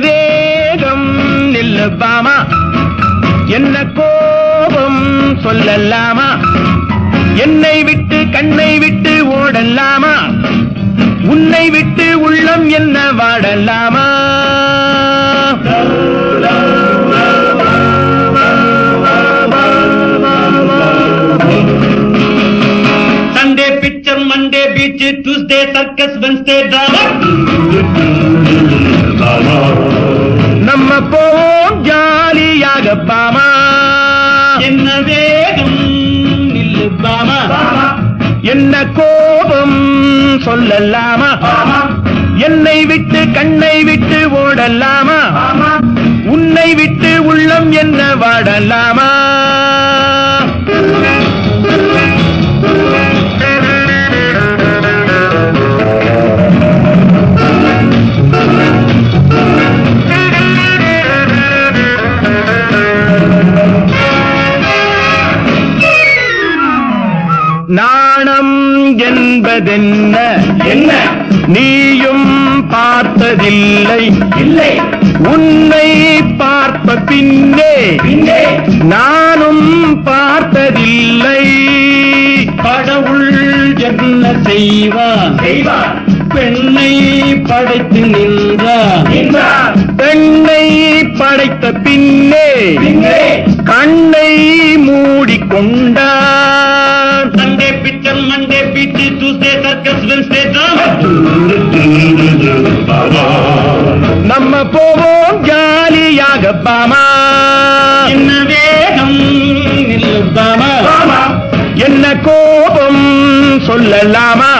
வேகம் பாமா. என்ன கோபம் சொல்லலாமா? என்னை விட்டு கண்ணை விட்டு ஓடலாமா? உன்னை விட்டு உள்ளம் என்ன வாடலாமா? Sunday picture Monday beach Tuesday circus Wednesday drama போவோம் ஜாலியாக பாமா. என்ன வேகம் நில்லு பாமா. என்ன கோபம் சொல்லலாமா. என்னை விட்டு கண்ணை விட்டு ஓடலாமா. உன்னை விட்டு உள்ளம் என்ன வாடலாமா. நாணம் என்பதென்ன? என்ன? நீயும் பார்த்ததில்லை. இல்லை. உன்னை பார்த்த பின்னே பின்னே நானும் பார்த்ததில்லை. கடவுள் என்ன செய்வான் செய்வார். பெண்ணை படைத்து நின்றார். பெண்ணை படைத்த பின்னே கண்ணை மூடிக்கொண்டார். Beach Tuesday circus Wednesday drama நம்ம போவோம் ஜாலியாக பாமா. என்ன வேகம் பாமா. என்ன கோபம் சொல்லலாமா?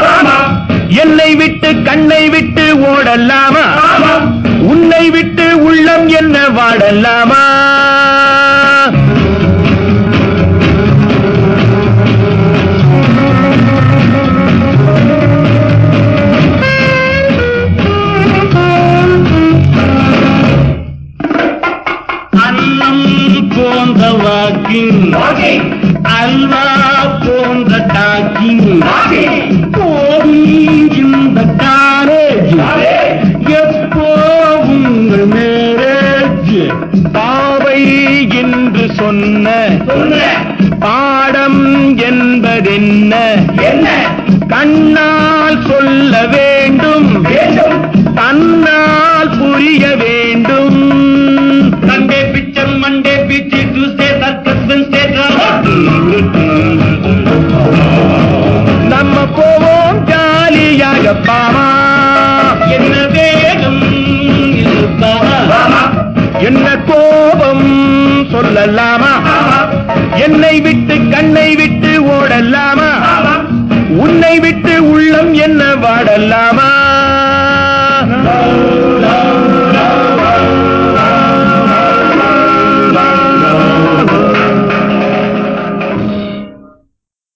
என்னை விட்டு கண்ணை விட்டு ஓடலாமா? உன்னை விட்டு உள்ளம் என்ன வாடலாமா? வாக்கிங் அல்வா போன்ற டாக்கிங். போகும் இந்த காலேஜ். எப்போ உங்கள் மேரேஜ்? பாவை என்று சொன்ன. பாடம் என்பதென்ன? கண்ணால் சொல்ல வேண்டும். பாமா என்ன வேகம் நில்லு பாமா. என்ன கோபம் சொல்லலாமா? என்னை விட்டு கண்ணை விட்டு ஓடலாமா? உன்னை விட்டு உள்ளம் என்ன வாடலாமா?